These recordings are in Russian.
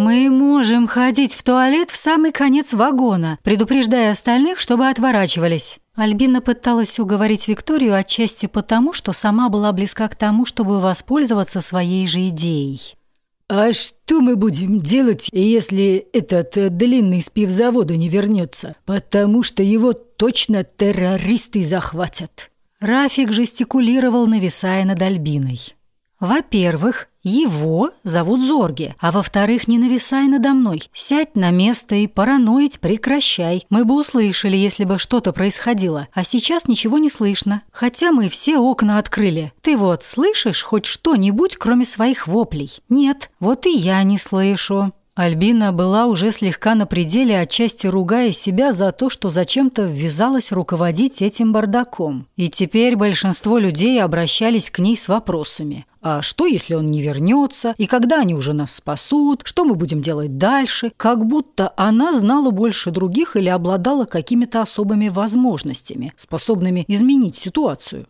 Мы можем ходить в туалет в самый конец вагона, предупреждая остальных, чтобы отворачивались. Альбина пыталась уговорить Викторию отчасти потому, что сама была близка к тому, чтобы воспользоваться своей же идеей. «А что мы будем делать, если этот э, длинный с пивзавода не вернется? Потому что его точно террористы захватят». Рафик жестикулировал, нависая над Альбиной. Во-первых, его зовут Зорге, а во-вторых, не нависай надо мной. Сядь на место и параноить прекращай. Мы бы услышали, если бы что-то происходило, а сейчас ничего не слышно. Хотя мы все окна открыли. Ты вот слышишь хоть что-нибудь, кроме своих воплей? Нет, вот и я не слышу. Альбина была уже слегка на пределе, отчасти ругая себя за то, что зачем-то ввязалась руководить этим бардаком. И теперь большинство людей обращались к ней с вопросами. А что, если он не вернется? И когда они уже нас спасут? Что мы будем делать дальше? Как будто она знала больше других или обладала какими-то особыми возможностями, способными изменить ситуацию.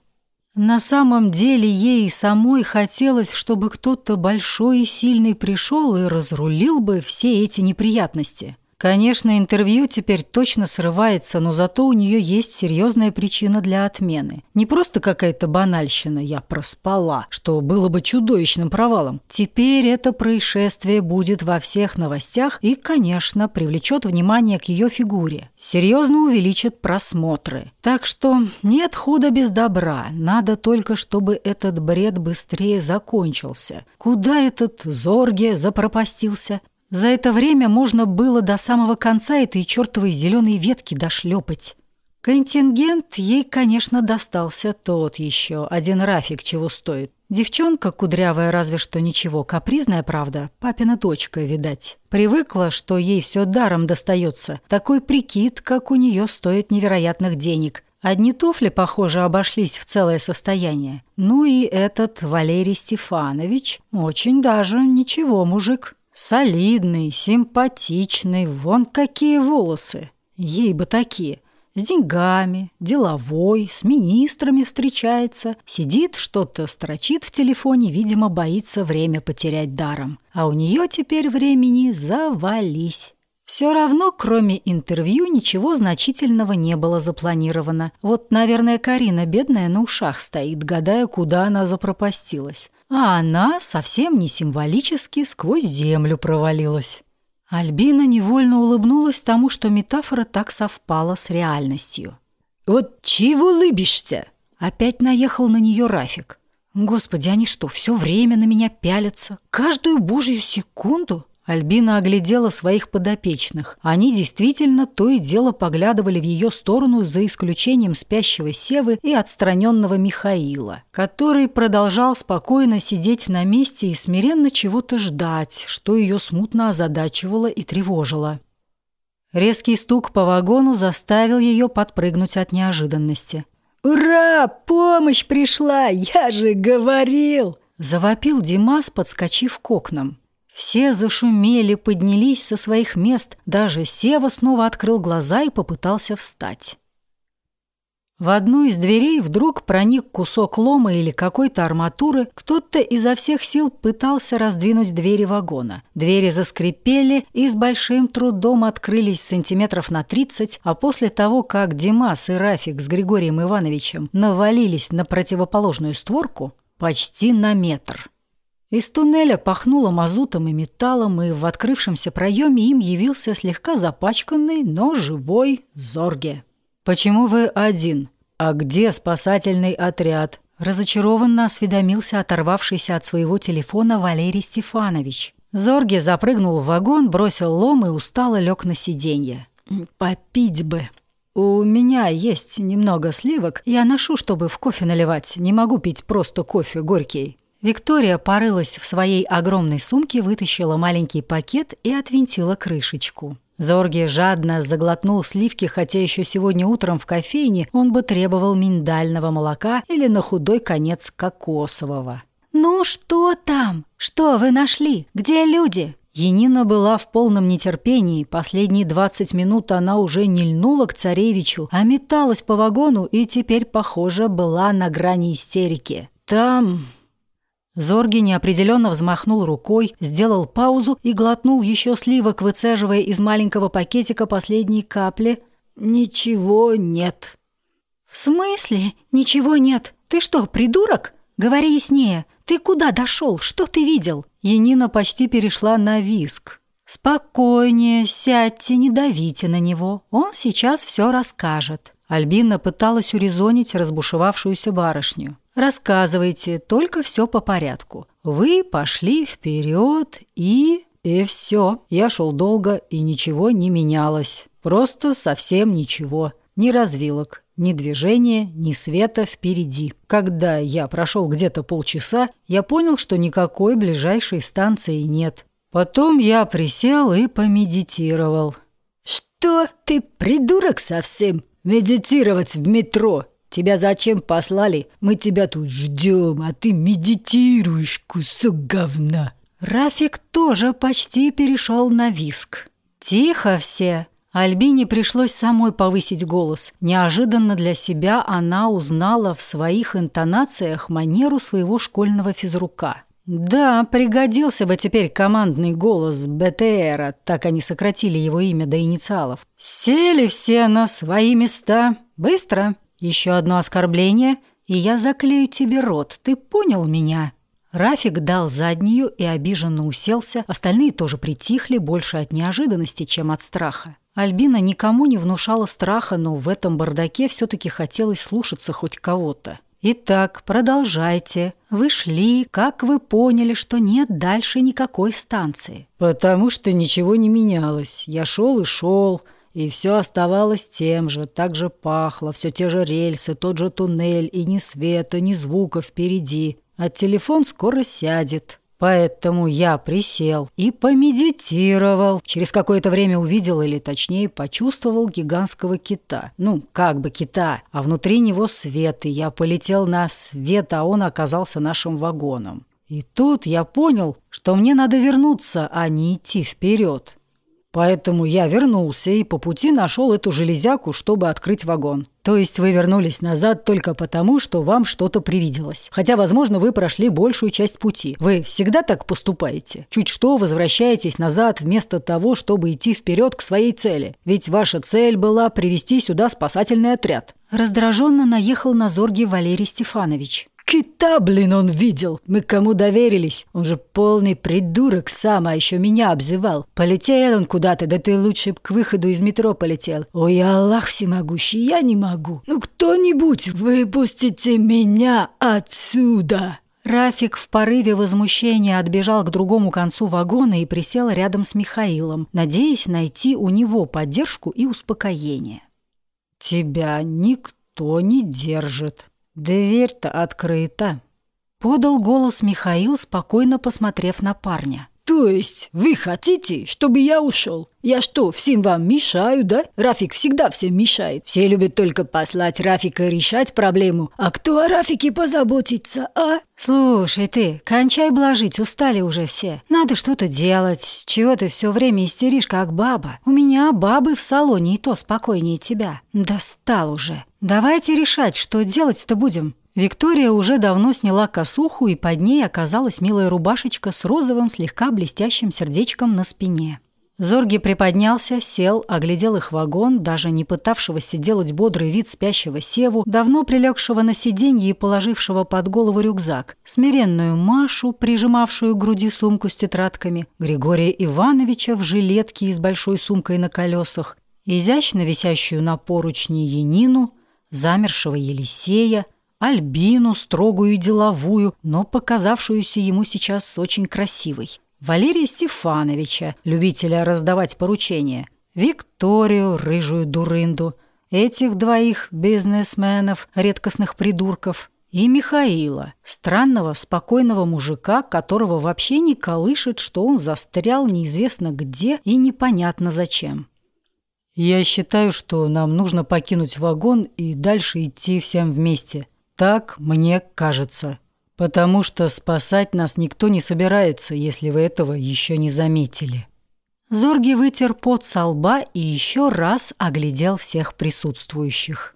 На самом деле ей самой хотелось, чтобы кто-то большой и сильный пришел и разрулил бы все эти неприятности. Конечно, интервью теперь точно срывается, но зато у нее есть серьезная причина для отмены. Не просто какая-то банальщина «я проспала», что было бы чудовищным провалом. Теперь это происшествие будет во всех новостях и, конечно, привлечет внимание к ее фигуре. Серьезно увеличит просмотры. Так что нет худа без добра. Надо только, чтобы этот бред быстрее закончился. Куда этот Зорге запропастился? За это время можно было до самого конца этой чертовой зеленой ветки дошлепать. Контингент ей, конечно, достался тот еще, один Рафик чего стоит. Девчонка, кудрявая разве что ничего, капризная, правда, папина дочка, видать. Привыкла, что ей все даром достается. Такой прикид, как у нее, стоит невероятных денег. Одни туфли, похоже, обошлись в целое состояние. Ну и этот Валерий Стефанович очень даже ничего, мужик. Солидный, симпатичный, вон какие волосы. Ей бы такие. С деньгами, деловой, с министрами встречается. Сидит, что-то строчит в телефоне, видимо, боится время потерять даром. А у нее теперь времени завались. Все равно, кроме интервью, ничего значительного не было запланировано. Вот, наверное, Карина, бедная, на ушах стоит, гадая, куда она запропастилась а она совсем не символически сквозь землю провалилась. Альбина невольно улыбнулась тому, что метафора так совпала с реальностью. «Вот чего улыбишься?» Опять наехал на нее Рафик. «Господи, они что, все время на меня пялятся? Каждую божью секунду?» Альбина оглядела своих подопечных. Они действительно то и дело поглядывали в ее сторону за исключением спящего Севы и отстраненного Михаила, который продолжал спокойно сидеть на месте и смиренно чего-то ждать, что ее смутно озадачивало и тревожило. Резкий стук по вагону заставил ее подпрыгнуть от неожиданности. «Ура! Помощь пришла! Я же говорил!» Завопил Димас, подскочив к окнам. Все зашумели, поднялись со своих мест, даже Сева снова открыл глаза и попытался встать. В одну из дверей вдруг проник кусок лома или какой-то арматуры. Кто-то изо всех сил пытался раздвинуть двери вагона. Двери заскрипели и с большим трудом открылись сантиметров на 30, а после того, как Димас и Рафик с Григорием Ивановичем навалились на противоположную створку, почти на метр. Из туннеля пахнуло мазутом и металлом, и в открывшемся проеме им явился слегка запачканный, но живой Зорге. «Почему вы один? А где спасательный отряд?» Разочарованно осведомился оторвавшийся от своего телефона Валерий Стефанович. Зорге запрыгнул в вагон, бросил лом и устало лег на сиденье. «Попить бы!» «У меня есть немного сливок. Я ношу, чтобы в кофе наливать. Не могу пить просто кофе горький». Виктория порылась в своей огромной сумке, вытащила маленький пакет и отвинтила крышечку. Зорги жадно заглотнул сливки, хотя еще сегодня утром в кофейне он бы требовал миндального молока или на худой конец кокосового. «Ну что там? Что вы нашли? Где люди?» Енина была в полном нетерпении. Последние двадцать минут она уже не льнула к царевичу, а металась по вагону и теперь, похоже, была на грани истерики. «Там Зорги неопределенно взмахнул рукой, сделал паузу и глотнул еще сливок, выцеживая из маленького пакетика последние капли. «Ничего нет». «В смысле? Ничего нет? Ты что, придурок? Говори яснее. Ты куда дошел? Что ты видел?» Янина почти перешла на виск. «Спокойнее, сядьте, не давите на него. Он сейчас все расскажет». Альбина пыталась урезонить разбушевавшуюся барышню. «Рассказывайте, только все по порядку. Вы пошли вперед и...» «И все. Я шел долго, и ничего не менялось. Просто совсем ничего. Ни развилок, ни движения, ни света впереди. Когда я прошел где-то полчаса, я понял, что никакой ближайшей станции нет. Потом я присел и помедитировал. «Что? Ты придурок совсем? Медитировать в метро? Тебя зачем послали? Мы тебя тут ждем, а ты медитируешь, кусок говна!» Рафик тоже почти перешел на виск. «Тихо все!» Альбине пришлось самой повысить голос. Неожиданно для себя она узнала в своих интонациях манеру своего школьного физрука. Да, пригодился бы теперь командный голос БТРа, так они сократили его имя до инициалов. Сели все на свои места. Быстро. Еще одно оскорбление, и я заклею тебе рот. Ты понял меня? Рафик дал заднюю и обиженно уселся, остальные тоже притихли, больше от неожиданности, чем от страха. Альбина никому не внушала страха, но в этом бардаке все-таки хотелось слушаться хоть кого-то. Итак, продолжайте. Вы шли, как вы поняли, что нет дальше никакой станции? Потому что ничего не менялось. Я шел и шел, и все оставалось тем же, так же пахло, все те же рельсы, тот же туннель, и ни света, ни звука впереди. А телефон скоро сядет. Поэтому я присел и помедитировал. Через какое-то время увидел, или точнее почувствовал гигантского кита. Ну, как бы кита, а внутри него свет, и я полетел на свет, а он оказался нашим вагоном. И тут я понял, что мне надо вернуться, а не идти вперед. Поэтому я вернулся и по пути нашел эту железяку, чтобы открыть вагон. То есть вы вернулись назад только потому, что вам что-то привиделось. Хотя, возможно, вы прошли большую часть пути. Вы всегда так поступаете? Чуть что возвращаетесь назад вместо того, чтобы идти вперед к своей цели. Ведь ваша цель была привести сюда спасательный отряд. Раздраженно наехал на Зорги Валерий Стефанович. Кита, блин, он видел. Мы кому доверились? Он же полный придурок сам, а еще меня обзывал. Полетел он куда-то, да ты лучше к выходу из метро полетел. Ой, Аллах всемогущий, я не могу. Ну кто-нибудь, выпустите меня отсюда. Рафик в порыве возмущения отбежал к другому концу вагона и присел рядом с Михаилом, надеясь найти у него поддержку и успокоение. «Тебя никто не держит», «Дверь-то открыта», — подал голос Михаил, спокойно посмотрев на парня. «То есть вы хотите, чтобы я ушел? Я что, всем вам мешаю, да? Рафик всегда всем мешает. Все любят только послать Рафика решать проблему. А кто о Рафике позаботится, а?» «Слушай ты, кончай блажить, устали уже все. Надо что-то делать. Чего ты все время истеришь, как баба? У меня бабы в салоне и то спокойнее тебя. Достал уже. Давайте решать, что делать-то будем». Виктория уже давно сняла косуху, и под ней оказалась милая рубашечка с розовым, слегка блестящим сердечком на спине. Зорги приподнялся, сел, оглядел их вагон, даже не пытавшегося делать бодрый вид спящего Севу, давно прилегшего на сиденье и положившего под голову рюкзак, смиренную Машу, прижимавшую к груди сумку с тетрадками, Григория Ивановича в жилетке и с большой сумкой на колесах, изящно висящую на поручни Янину, замершего Елисея, Альбину, строгую и деловую, но показавшуюся ему сейчас очень красивой. Валерия Стефановича, любителя раздавать поручения, Викторию, рыжую дурынду, этих двоих бизнесменов, редкостных придурков, и Михаила, странного, спокойного мужика, которого вообще не колышет, что он застрял неизвестно где и непонятно зачем. «Я считаю, что нам нужно покинуть вагон и дальше идти всем вместе. Так мне кажется» потому что спасать нас никто не собирается, если вы этого еще не заметили». Зорги вытер пот со лба и еще раз оглядел всех присутствующих.